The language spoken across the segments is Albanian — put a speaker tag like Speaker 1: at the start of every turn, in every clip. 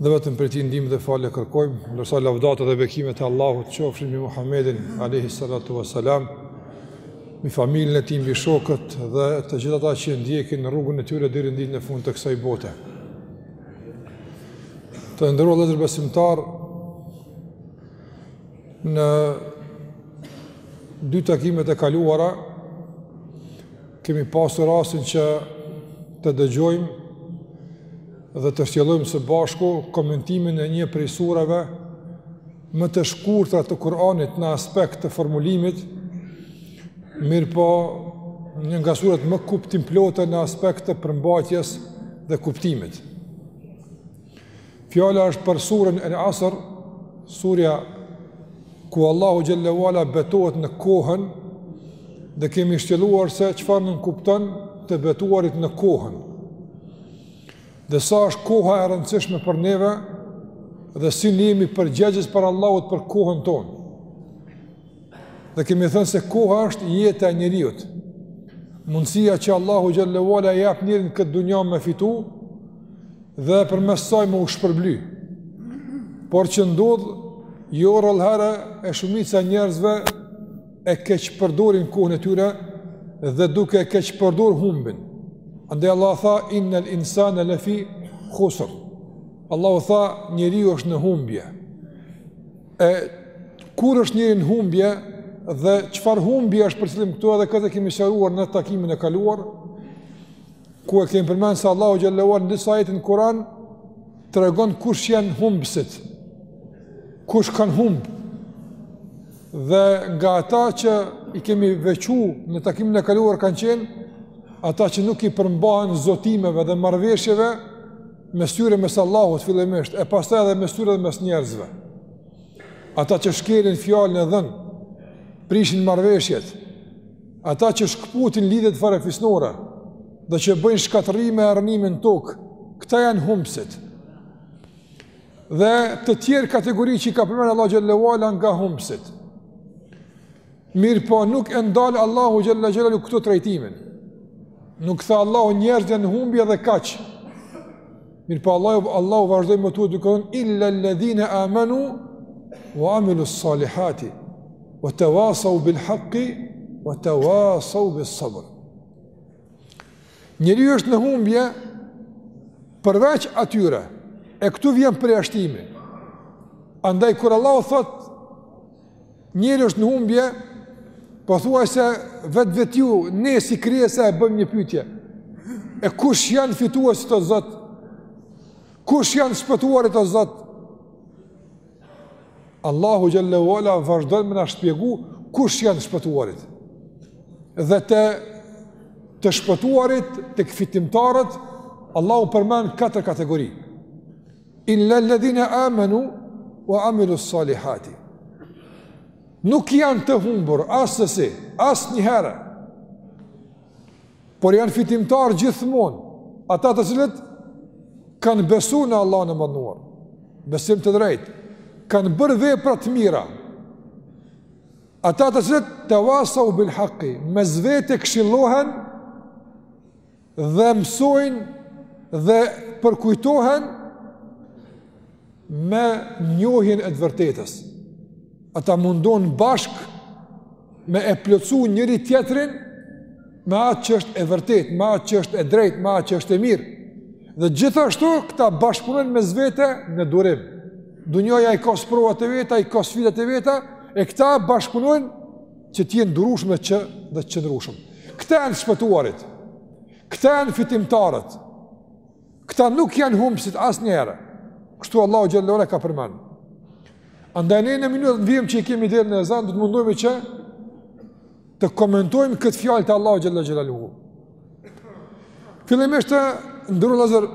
Speaker 1: Dhe vetëm prej tij ndihmë dhe falje kërkojmë, ndërsa lavdatat dhe bekimet e Allahut qofshin mbi Muhamedin alayhi salatu wasalam, mbi familjen e tij, mbi shokët dhe të gjithë ata që ndjekin rrugën e tyre deri në ditën e fundit të kësaj bote. Të nderuar vëllezër besimtarë në dy takimet e kaluara kemi pasur rastin që të dëgjojmë dhe të shtjellojmë së bashku komentimin e një prej surave më të shkurtra të Kur'anit në aspekt të formulimit, mirëpo një nga surat më kuptimplote në aspekt të përmbajtjes dhe kuptimit. Fjala është për surën El Asër, surja ku Allahu xhelle ue ala betohet në kohën dhe kemi shtjelluar se çfarë nënkupton të betuarit në kohën. Dhe sa është koha e rëndësishme për neve dhe si ne jemi përgjegjës para Allahut për kohën tonë. Dhe kemi thënë se koha është jeta e njeriut. Mundësia që Allahu xhelle ue ala e jep njerit n'këtë dunja me fitu dhe përmes saj me u shpërbly. Por që ndodh, jo rrallëherë e shumica e njerëzve e keqpërdorin kohën e tyre dhe duke e keqpërdor humbin. Andaj Allah tha innal insana lafi khusr. Allahu tha njeriu është në humbje. E kur është njeriu në humbje dhe çfarë humbje është përcjellim këtu edhe këtë e kemi sqaruar në takimin e kaluar ku e kemi përmend se Allahu xhelle ue ala në disa ajete në Kur'an Tregon kush janë humbësit, kush kanë humb, dhe nga ata që i kemi veçu në takimin e kaluar kanë qenë, ata që nuk i përmbahen zotimeve dhe marrëveshjeve, mes tyre e mes Allahut fillimisht, e pastaj edhe mes tyre dhe mes njerëzve. Ata që shkelin fjalën e dhënë, prishin marrëveshjet, Ata që shkëputin lidhjet farefisnore, dhe që bëjnë shkatërrime e rrënime në tokë, këta janë humbësit. Dhe të tjerë kategori që i ka përmend Allah xhelle ue ala nga humbësit. Mirëpo nuk e ndal Allahu xhelle ue ala këtu trajtimin. Nuk tha Allahu njerëzit janë n'humbje edhe kaq. Mirëpo Allahu xhelle ue ala vazhdoi më tej duke thënë illa alladhina amanu wa amilu salihati wa tawasaw bil haqqi wa tawasaw bis sabr. Njeriu është në humbje përveç atyre. E këtu vjen përjashtimi. Andaj kur Allahu thotë Njeri është në humbje, po thuajse vetvetiu, ne si krijesë e bëjmë një pytje. E kush janë fituesit o Zot? Kush janë shpëtuarit o Zot? Allahu xhel-le ue ala vazhdon me na shpjegu kush janë shpëtuarit. Dhe te të shpëtuarit, tek fitimtarët, Allahu përmend katër kategori. Illa alladhina amanu wa amilu salihati. Nuk janë të humbur assesi, asnjëherë, por janë fitimtarë gjithmonë, ata të cilët kanë besu në Allahun e Madhnuar, besim të drejtë, kanë bërë vepra të mira, ata të cilët tawasau bil haqqi, mes vete këshillohen dhe mësojnë dhe përkujtohen me njohjen e të vërtetës. Ata mundohen bashkë me e plotësu njëri-tjetrin me atë që është e vërtetë, me atë që është e drejtë, me atë që është e mirë. Dhe gjithashtu këta bashkëpunojnë mes vete në durim. Dunjaja i ka sprovat e veta, i ka sfidat e veta, e këta bashkëpunojnë që të jenë durueshëm dhe qëndrueshëm. Këta janë shpëtuarit. Këta janë fitimtarët. Këta nuk janë humbësit asnjëherë. Kështu Allahu xhel-le ue ala ka përmend. Andaj ne në minutat në vijim që i kemi deri në ezan, do të mundohemi që të komentojmë këtë fjalë të Allahut xhel-le xhelaluhu. Fillimisht nderuar vëllezër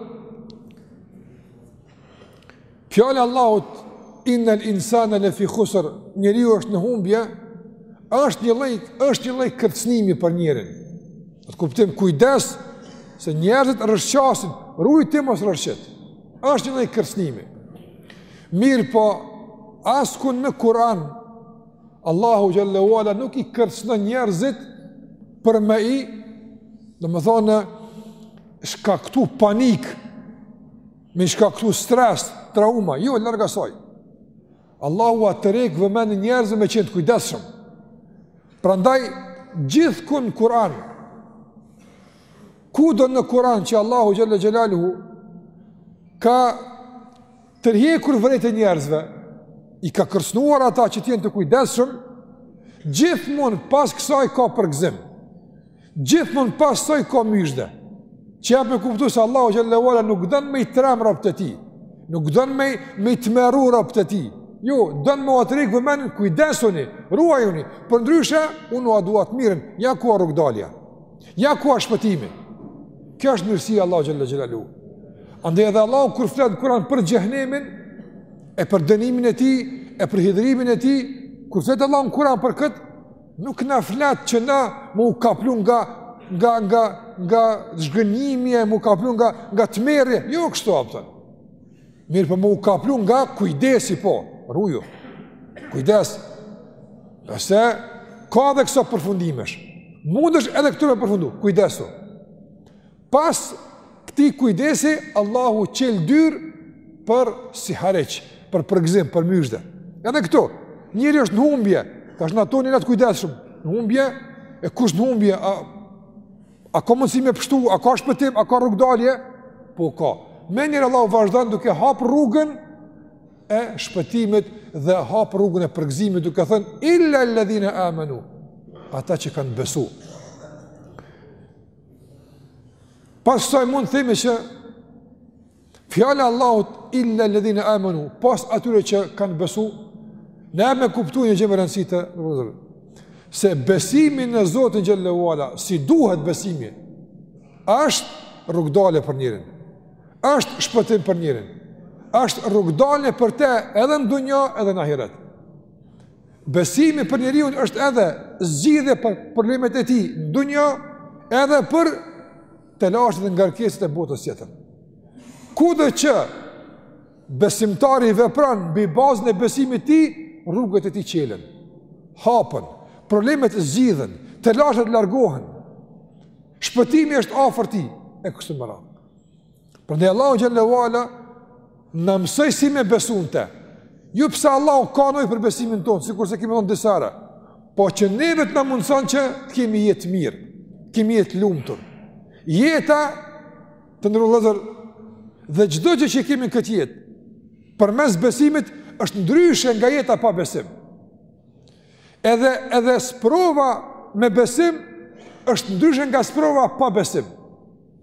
Speaker 1: Fjala e Allahut, inna l-insana la fi khusr, njeriu është në humbje, është një lloj, është një lloj kërcnimi për njerin. Në atë kuptim, kujdes, se njerëzit rrëshqasin, ruju ti mos rrëshqit, është një lloj kërcnimi. Mirëpo, askund në Kur'an, Allahu xhel-le ue ala nuk i kërcnon njerëzit për me i, domethënë, shkaktu panik, Me shkaktu stres, trauma, jo, larg asaj. Allahu ua tërheq vëmendjen njerëzve me qenë të kujdesshëm. Prandaj, gjithkund në Kur'an, kudo në Kur'an që Allahu xhel-le xhelaluhu, ka tërhequr vërejtjen njerëzve, i ka kërcnuar ata që të jenë të kujdesshëm, gjithmonë pas kësaj ka përgzim. Gjithmonë pas saj ka myzhde. Që jep me kuptu se Allahu xhel-le ve ala nuk don me i tremb robt e tij. Nuk don me, me i tmerru robt e tij. Jo, don me ua tërhek vëmendjen, kujdesuni, ruajuni. Përndryshe, unë ua du t'mirën, ja ku a rrugdalja. Ja ku a shpëtimi. Kjo është mirësia e Allahut xhel-le ve ala. Andaj edhe Allahu kur flet në Kuran për xhehenemin, e për dënimin e tij, e për hidhërimin e tij, kur flet Allahu në Kuran për këtë, Nuk na flet që na me u kaplu nga nga nga nga zhgënjimi e me u kaplu nga nga tmerri. Jo kështu apo. Mirëpo me u kaplu nga kujdesi po, ruju. Kujdes. Se ka dhe këso përfundimesh, mundesh edhe këtu me përfundu, kujdesu. Pas këtij kujdesi, Allahu çel dyrt për sihariq, për përgëzim, për myzhde. Edhe këtu, njeri është në humbje, tash në ato njërat kujdesshëm, në humbje, e kush në humbje, a, a ka mundësi me pshtu, a ka shpëtim, a ka rrugdalje, po ka. Menjëherë Allahu vazhdon duke hapë rrugën e shpëtimit dhe hapë rrugën e përgëzimit duke thënë, illa ledhine amenu, ata që kanë besu. Pas kësaj mund të themi që fjala e Allahut illa ledhine amenu, pos atyre që kanë besu, na jep me kuptu një gjë me rëndësi, domethënë se besimi në Zotin xhel-le ve ala, si duhet besimi, është rrugdale për njerin. Është shpëtim për njerin. Është rrugdale për të edhe në dunja edhe në ahiret. Besimi për njeriun është edhe zgjidhje për problemet e tij, n'dunja edhe për telashet dhe ngarkesat e botës tjetër. Kudo që besimtari vepron mbi bazën e besimit tij, rrugët e tij çelen, hapen, problemet zgjidhen, telashet largohen, shpëtimi është afër tij, e kështu me radhë. Prandaj Allahu xhel-le ve ala na mëson si me besu n'te. Jo pse Allahu ka nevojë për besimin tonë, sikurse kemi thonë disa herë. Po që neve të na mundëson që të kemi jetë t'mirë, të kemi jetë t'lumtur. Jeta të nërëllëzër dhe çdo gjë që kemi në këtë jetë, përmes besimit është ndryshe nga jeta pa besim. Edhe, edhe sprova me besim është ndryshe nga sprova pa besim.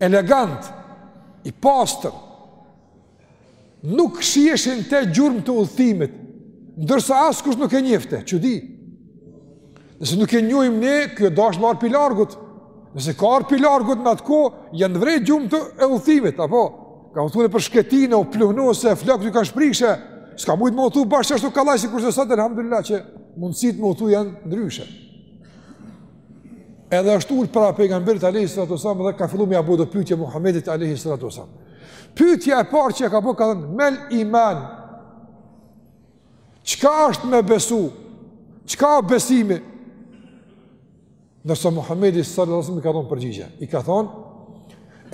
Speaker 1: elegant, i pastër, nuk shiheshin te gjurmë të udhëtimit, ndërsa askush nuk e njifte, çudi. Nëse nuk e njojmë ne, ky u dasht me ardh pi largut. Nëse ka ardh pi largut në atë kohë, janë vrejt gjurmët e udhëtimit, apo? Ka udhëtu nëpër shkretinë, u pluhnos e flokët u kanë shprishë, s'ka mujtë me udhëtu bash ashtu kollaj, sikurse sot, alhamdulillah, që mundësitë me udhëtu janë ndryshe. Edhe është ul para pejgamberit alejhi salatu selam dhe ka fillu me ia bo do pytje Muhammedit alejhi salatu selam. Pytja e parë që e ka bo ka thënë, mel iman, çka është me besu, çka është besimi, ndërsa Muhammedi salatu selam i ka dhënë përgjigje, i ka thonë,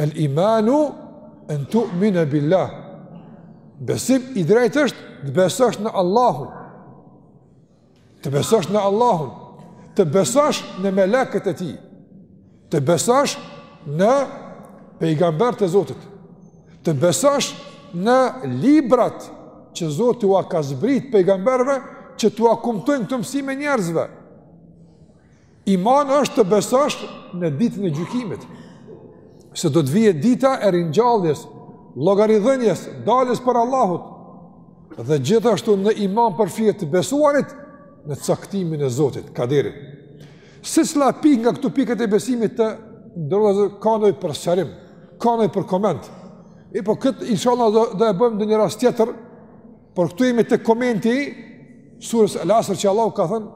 Speaker 1: el imanu en tumine billah, besim i drejtë është të besosh në Allahun, Të besosh në Allahun, të besosh në melekët e tij, të besosh në pejgambert e Zotit, të besosh në librat që Zoti ua ka zbrit pejgamberve që t'ua kumtojnë këto mësime njerëzve. Iman është të besosh në ditën e gjykimit. Se do të vijë dita e ringjalljes, llogaridhënies, daljes para Allahut. Dhe gjithashtu në iman përfshihet të besuarit në caktimin e Zotit, kaderin. Secila pikë nga këto pikat e besimit të nderuar, ka nevojë për sqarim, ka nevojë për koment. E po këtë, inshallah, do, do e bëjmë ndonjë rast tjetër, Por këtu jemi te komenti i sures el Asr që Allahu ka thënë,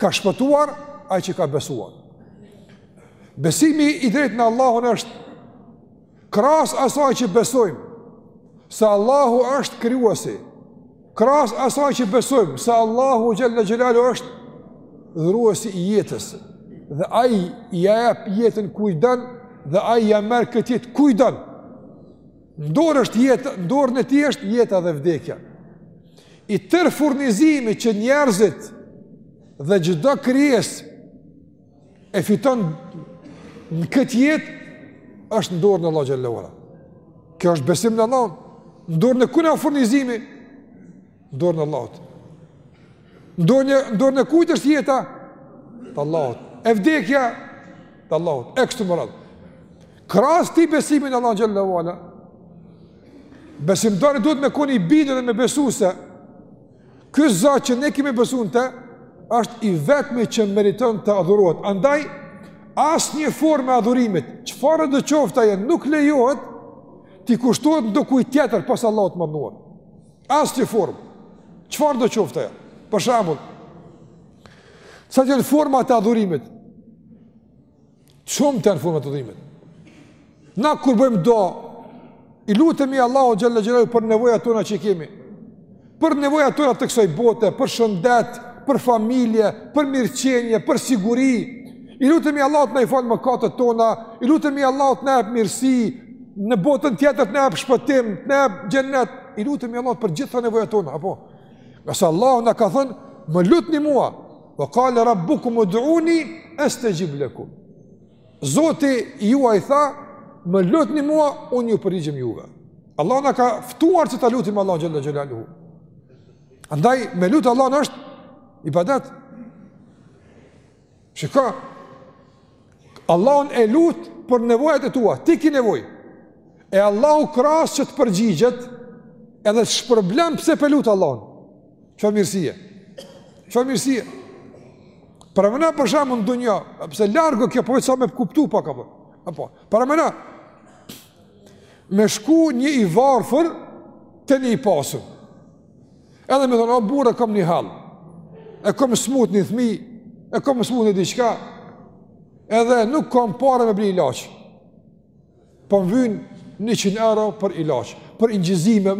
Speaker 1: ka shpëtuar ai që ka besuar. Besimi i drejtë në Allahun është krahas asaj që besojmë, se Allahu është krijuesi, krahas asaj që besojmë, se Allahu xhel-le xhelaluhu është dhuruesi i jetës, dhe ai ia jep jetën kujt don, dhe ai ia merr këtë jetë kujt don, Në dorë është jeta, në dorën e tij është jeta dhe vdekja. I tërë furnizimi që njerëzit dhe çdo krijesë e fiton në këtë jetë, është në dorën e Allahut xhel-le ue ala. Kjo është besim në Allahun, në dorën e kujna furnizimi, në dorën e Allahut. Në dorën, në dorën e kujt është jeta? Të Allahut. E vdekja të Allahut. E kështu me radhë. Krahas këtij besimi në Allah xhel-le ue ala. Besimtari duhet me kon i bindur dhe me besu se ky Zot që ne kemi besuar te është i vetmi që meriton të adhurohet. Andaj asnjë formë e adhurimit, çfarë do qoftë ajo, nuk lejohet t'i kushtohet ndokujt tjetër pos Allahut të madhëruar. Asnjë formë, çfarëdo qoftë ajo, për shembull, cilat janë format e adhurimit, shumta janë format e adhurimit, na kur bëjmë dua, i lutemi Allahut xhel-le xhelaluhu për nevoja tona që kemi, për nevoja tona të kësoj bote, për shëndet, për familje, për mirëqenje, për siguri, i lutemi Allahut të na i falë mëkatet tona, i lutemi Allahut të na jep mirësi, në botën tjetër të na jap shpëtim, të na jap xhennet, i lutemi Allahut për gjitha nevojat tona, apo. Nëse Allahu na ka thënë, më lutni mua. Wa qala rabbukum ud'uni astajib lakum. Zoti juaj tha, më lutni mua, unë ju përgjigjem juve. Allahu na ka ftuar që ta lutim Allahun xhel-le xhelaluhu. Andaj me lut Allahun është ibadet. Shiko, Allahun e lut për nevojat e tua, ti ki nevojë. E Allahu krahas që të përgjigjet, edhe të shpërblen pse pe lut Allahun. Çfarë mirësie. Çfarë mirësie. Parameno për shembull në dunja, pse larg kjo po veç sa me kuptu pak, apo. Parameno, me shku një i varfër te një i pasur. Edhe me thonë, o burrë, e kom një hall, e kom smut një fmi, e kom smut një diçka, edhe nuk kom pare me bli ilaçe. Po më vynë 100 euro për ilaçe, për inçizime,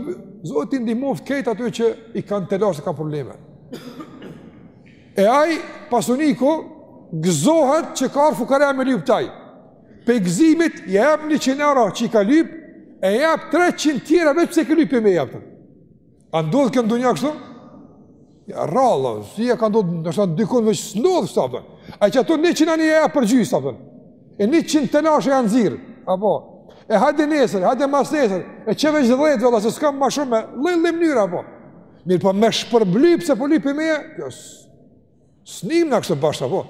Speaker 1: Zoti ndihmoftë krejt ata që i kanë telashe, i kanë probleme. E aj, pasaniku, gëzohet që ka ardh fukara me lyp te aj. Pej gëzimit, ja jep 100 euro që i ka lyp, e ja jep 300 tjera veç pse i ka lyp me jep. A ndodh kjo në dunja kështu? Jo, rrallë, si e ka ndodh, ndoshta dikun veç s'ndodh, s'ja jep tanë. Ai qato njëqind ja jep përgjysë, s'ja jep tanë. E njëqind telashe ja nxjerr, apo. E hajde nesër, hajde masnesër, e qe veç dhetë, vëlla, se s'ka ma shumë, lloj-lloj mënyre, apo. Mirëpo me shpërbly pse po lyp pi meje, kjo. S'nimë na kështu bash, apo?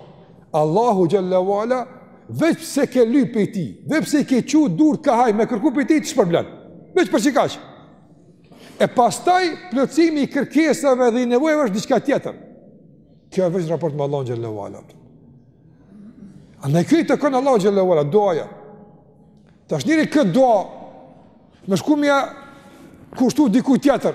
Speaker 1: Allahu xhel-le xhelaluhu, veç pse ke lyp pej tij, veç pse ke çu durt kah aj me kërku pej tij, të shpërblen. Veç për qikaq. E pastaj, plotësimi i kërkesave dhe i nevojave është diçka tjetër. Kjo është veç në raport me Allahun xhel-le xhelaluhu. Andaj kjo i takon Allahut xhel-le xhelaluhu, duaja. Tash njeri këtë dua, me shku m'ja kushtu dikuj tjetër,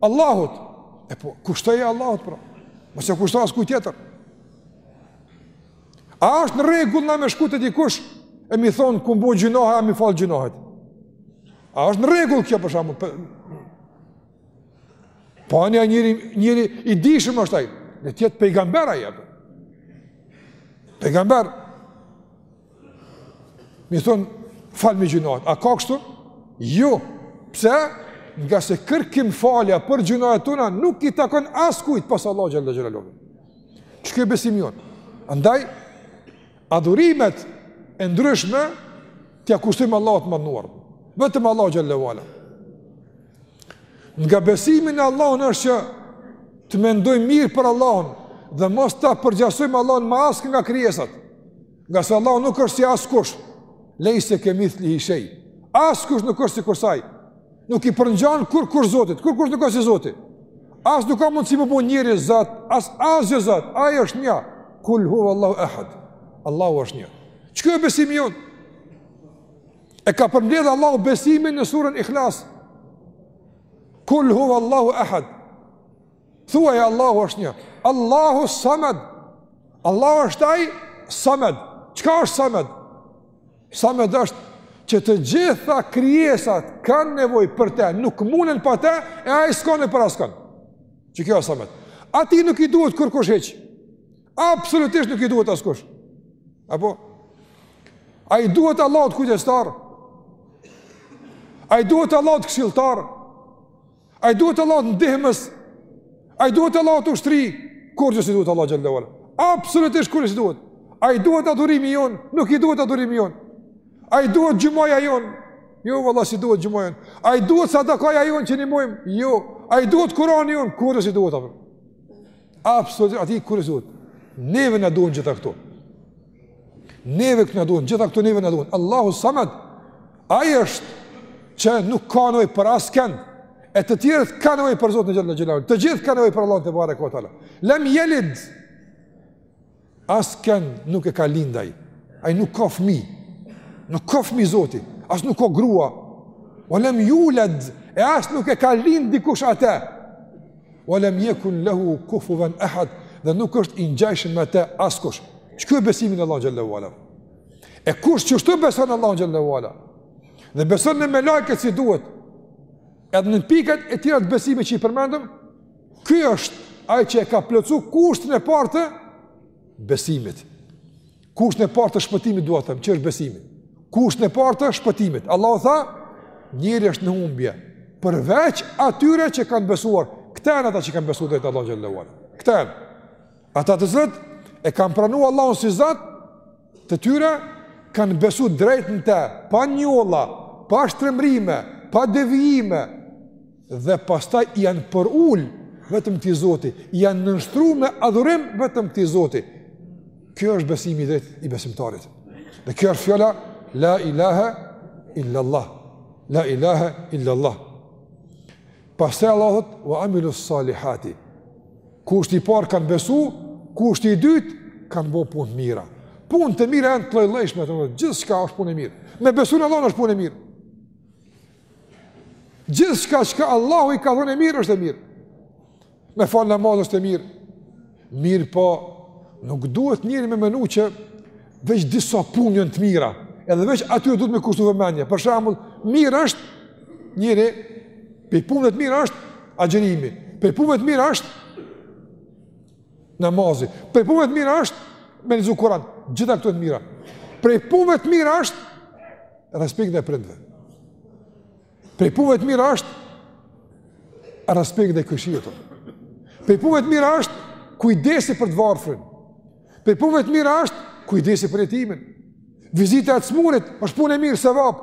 Speaker 1: Allahut. E po, kushtoja Allahut, pra. Mos ja kushto askujt tjetër. A është në regull në me shku të dikush, e mi thonë, ku mbo gjinohet, a mi falë gjinohet. A është në rregull kjo për shembull? Për... Po ani njeri, njeri i dijshëm është aj, le t'jetë pejgamber aj, apo. Pejgamber, M'i thonë, falmi gjynahet, a ka kështu? Jo, jo. pse? Ngase kërkimfalja për gjynahet tona, nuk i takon askujt pos Allahut xhel-le xhelaluhu. Qikjo besimi jonë? Andaj, adhurimet e ndryshme, t'ja kushtojmë Allahut të madhëruar. Vetëm Allahut xhel-le xhelaluhu. Nga besimi në Allahun është që të mendojmë mirë për Allahun dhe mos ta përngjasojmë Allahun me askë nga krijesat. Ngase Allahu nuk është si askush, lejse ke mithlihi shej. Askush nuk është si kurrsesi. Nuk i përngjan kurkuj Zoti, kurkush nuk është si Zoti. As nuk ka mund si me u bo njeri Zot, as asgjë Zot, ai është një. Kul huve Allahu ehad. Allahu është një. Qe besimi jonë. E ka përmledh Allahu besimin në suren Ihlas. Kul huve Allahu ehad. Thuaj Allahu është një. Allahu Samed. Allahu është ai Samed. Çka është Samed? Samed është që të gjitha krijesat kanë nevojë për të, nuk munden pa të, e ai s'ka nevojë për askën. Qikjo është Samed. Atij nuk i duhet kurkush hiç. Absolutisht nuk i duhet askush. Apo a i duhet Allahut kujdestar? A i duhet Allahut këshilltar? A i duhet Allahut ndihmës? A i duhet Allahut ushtri? Kurgjë s'i duhet Allahut xhelle ue ala. Absolutisht kurgjë s'i duhet. A i duhet adhurimi jonë? Nuk i duhet adhurimi jonë. A i duhet xhumaja jonë? Jo, valla s'i duhet xhumaja jonë. A i duhet sadakaja jonë që ndihmojmë? Jo. A i duhet Kurani jonë? Kurgjë s'i duhet. Absolutisht, atij kurgjë s'i duhet. Neve na duhen gjitha këto. Neve këto na duhen, gjitha këto neve na duhen. Allahu Samad, ai është që nuk ka nevojë për askënd, e të tjerët kanë nevojë për Zotin xhelle xhelaluhu, të gjithë kanë nevojë për Allahun tebareke ue teala. Lem jelid, askënd nuk e ka lind ai, ai nuk ka fmi, nuk ka fmi Zoti, as nuk ka grua, ue lem juled, e as nuk e ka lind dikush atë, Wa lam yakun lahu kufuwan ahad, dhe nuk është i ngjajshëm me të askush. Qiky besimi në Allahun xhelle ue ala. E kush qështu beson në Allahun xhelle ue ala dhe beson në melekët si duhet, edhe në pikat e tjera të besimit që i përmendëm, ky është ai që e ka plotsu kushtin e parë të besimit. Kushtin e parë të shpëtimit dua të them, që është besimi. Kushtin e parë të shpëtimit. Allahu tha, njeriu është në humbje, përveç atyre që kanë besuar. Këta janë ata që kanë besuar drejt Allahun xhelle ue ala. Këta janë. Ata të cilët e kanë pranuar Allahun si Zot të tyre, kanë besuar drejt në të, pa njolla, pa shtrembërime, pa devijime, dhe pastaj janë përul vetëm këtij Zoti, janë nënshtruar me adhurim vetëm këtij Zoti. Ky është besimi i drejtë i besimtarit. Dhe kjo është fjala la ilaha illa Allah. La ilaha illa Allah. Pastaj Allahu thotë wa amilu salihati. Kushti i parë kanë besu, kushti i dytë kanë bo punë të mira. Punët e mira janë të lloj-llojshme, gjithçka është punë e mirë. Me besu në Allah është punë e mirë. Gjithçka që Allahu i ka thënë e mirë është e mirë. Me fal namaz është e mirë. Mirëpo, nuk duhet njeri me menu që veç disa punë janë të mira. Edhe veç aty duhet me kushtu vëmendje. Për shembull, mirë është njëri, prej punëve të mira është agjërimi. Prej punëve të mira është Namazi. Prej punëve të mira është me lexu Kur'an. Gjitha këto të mira. Prej punëve të mira është respekti ndaj prindve. Prej punëve të mira është respekti ndaj kojshiut. Prej punëve të mira është kujdesi për të varfrin. Prej punëve të mira është kujdesi për jetimin. Vizita e të smurit është punë e mirë, sevap.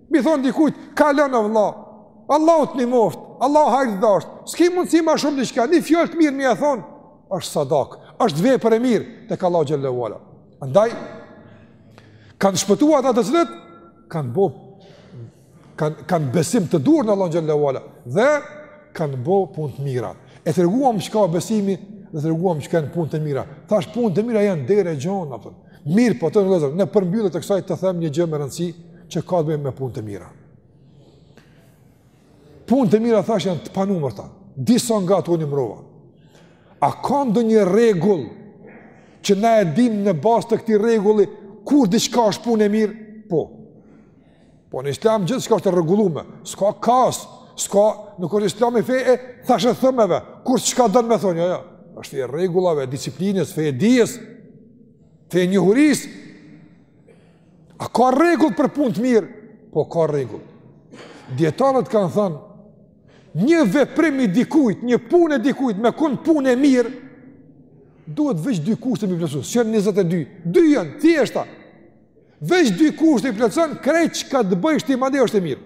Speaker 1: Me i thonë dikujt, kalon o vla, Allahu të nimoftë, Allahu hajr të dhashtë, s'ki mundësi ma shumë diçka, një fjalë të mirë me ia thonë, është sadaka, është vepër e mirë, tek Allahu xhele ue ala. Andaj, kanë shpëtua ata të cilët, kanë bo, kanë, kanë besim të duhur në Allah xhele ue ala, dhe kanë bo punë të mira. E treguam çka besimi, dhe treguam çka janë punët e mira. Thash punët e mira janë derë e gjonë, a kupton. Mirëpo vëllezër, në përmbyllje të kësaj të them një gjë me rëndësi që ka të bëjë me punë të mira. Punë të mira, thash, janë të panumërta. Disa nga to i numrova. A ka ndonjë rregull që na e dim në bazë të këtij rregulli kur diçka është punë e mirë? Po. Po në islam gjithçka është e rregullume, s'ka kaos, s'ka, nuk është islami fe e thashethemeve, kush çka don me thonë, jo, jo, është fe e rregullave, disiplinës, fe e dijes, fe e njohurisë, a ka rregull për punë të mirë, po ka rregull. Dijetarët kanë thënë, një veprim i dikujt, një punë e dikujt, me kon punë e mirë, duhet veç dy kushte me i plotësu, s'janë 22, dy janë, thjeshta, Veç dy kushte i plotëson krejt çka të bëjsh ti mandej është e mirë.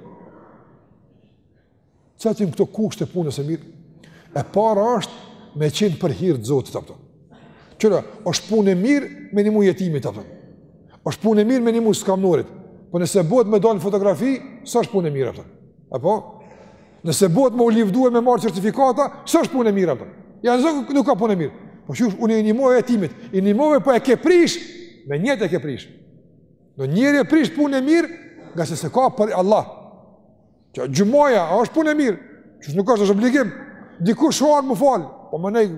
Speaker 1: Cilat janë këto kushte punës së mirë? E para është me qenë për hir të Zotit, a kupton. Kqyre, është punë e mirë me nimu jetimit, a kupton. Është punë e mirë me nimu skamnorit. Po nëse bëhet me dalë në fotografi, s'është punë e mirë, a kupton. Apo Nëse bëhet me u livdu e me marrë certifikata, s'është punë e mirë ato. Jo, nuk, nuk ka punë e mirë. Po që është, unë i nimova jetimit, i nimove po e ke prish, me nijet e ke prish. Në njeri e prish punën e mirë, ngase s'e ka për Allah. Qe xhumaja, a është punë e mirë, që është nuk është është obligim. Dikush vjen me falë, po më nej,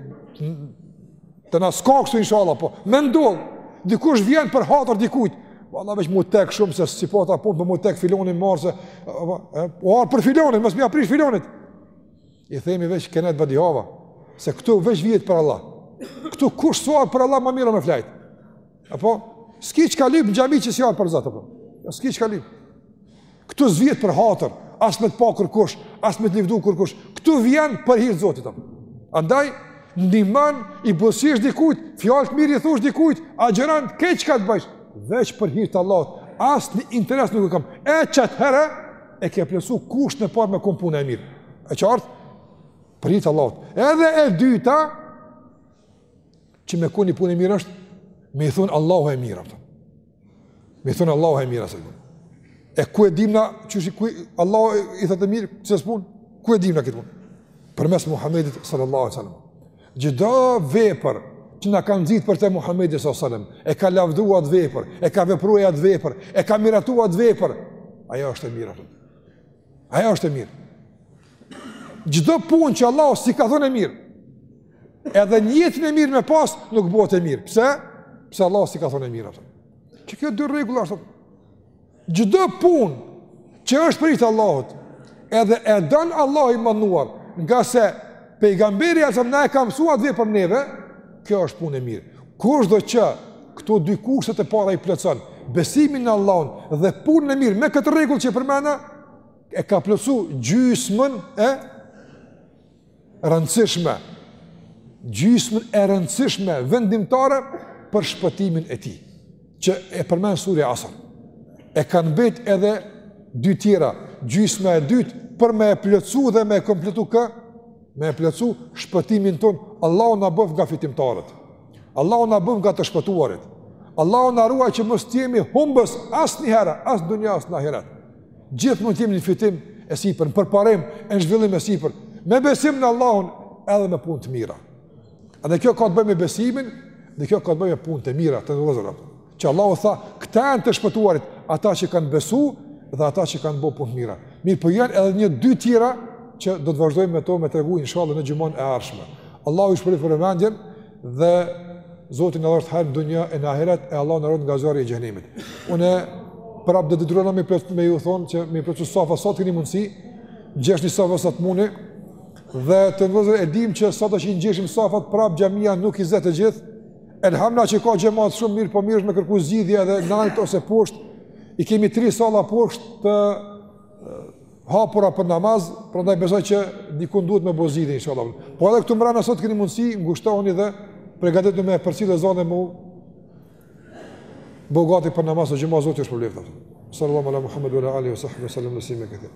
Speaker 1: Te na s'ka kështu inshallah, po me ndodh, dikush vjen për hatër dikujt, vallah veç mu tek shumë, se si po ta punë, po mu tek filanin marë, se po ardh për filanin, mos me ia prish filanit. I themi veç ke nejt badihava, se këtu veç vihet për Allah. Këtu kush s'ka ardh për Allah, ma mirë me flejt. Apo, s'ki çka lyp në xhami që s'ki ardh për Zot, apo. Jo, s'ki çka lyp. Këtu s'vihet për hatër, as me të pa kërkush, as me të lëvdu kërkush. Këtu vjen për hir të Zotit. Andaj i ndihmon, i buzëqesh dikujt, fjalë të mirë i thosh dikujt, agjëron krejt çka të bojsh, veç për hir të Allahut. Asnjë interes nuk e kam. E qatherë e ke plotsu kushtin e parë me kon puna e mirë. E qartë? Për hir të Allahut. Edhe e dyta që me kon një punë e mirë është me i thon Allahu e mirë. Me i thon Allahu e mirë asaj punë. E ku e dim na, qysh, ku Allahu i thotë e mirë, kësaj pune, ku e dim na këtë punë? Përmes Muhammedit sallallahu alaihi wasallam. Çdo vepër që na ka nxit për te Muhammedi sallallahu alaihi wasallam, e ka lavdu atë vepër, e ka vepru ai atë vepër, e ka miratu atë vepër, ajo është e mirë, ajo është e mirë. Çdo punë që Allahu s'i ka thënë e mirë, edhe një jetë e mirë me pas nuk bëhet e mirë. Pse? Pse Allahu s'i ka thënë e mirë atë. Që kjo dy rregulla është. Çdo punë që është për hir të Allahut, edhe e don Allahu i madhëruar, ngase pejgamberi asam na e ka mësuar dhe punë neve, kjo është punë e mirë. Kushdo që këto dy kushte të para i plotëson, besimin në Allahun dhe punën e mirë me këtë rregull që përmenda, e ka plotësu gjysmën e rëndësishme, gjysmën e rëndësishme vendimtare për shpëtimin e tij, që e përmend surja asër. E kanë mbet edhe dy tjera, gjysma e dytë, për me e plotësu dhe me e kompletu kë, me e plotësu shpëtimin tonë, Allahu na bëftë nga fitimtarët, Allahu na bëftë nga të shpëtuarit, Allahu na ruajt që mos të jemi humbës asnjëherë, as dunja, as në ahiret. Gjithmonë të jemi në fitim e sipër, në përparim e në zhvillim e sipër, me besim në Allahun edhe me punë të mira. A dhe kjo ka të bëjë me besimin, dhe kjo ka të bëjë me punët e mira, të nderuar vëllezër. Që Allahu tha, këta janë të shpëtuarit, ata që kanë besu dhe ata që kanë bo punë të mira. Mirëpo janë edhe një dy tjera që do të vazhdojmë me to me tregu, inshallah në xhuman e ardhshme. Allahu ju shpërbleftë për vëmendjen, Dhe Zoti na dhuroftë hajr në dunja e ahiret e Allahu na ruajt nga zjarri i xhehenemit. Unë prap do të dëgjoj me plot me ju thonë që me plotësu safat sa të keni mundsi, ngjeshni safat sa të mundi. Dhe vëllezër e dim që sado t'i ngjeshim safat prap xhamia nuk i zë të gjithë. Elhamdulilah që ka xhamat shumë mirëpo mirë është me kërku zgjidhje edhe lart ose poshtë. I kemi tri salla poshtë të hapura për namaz, prandaj besoj që diku duhet me bo zgjidhje inshallah. Po edhe këtu mbrenda sa të keni mundësi ngushtohuni dhe përgatituni me përcjellë ezanin me u bo gati për namaz xhumas, Zoti ju shpërbleftë. Sallallahu ala Muhammed wa ala alihi wa sahbihi sallam nësime këti.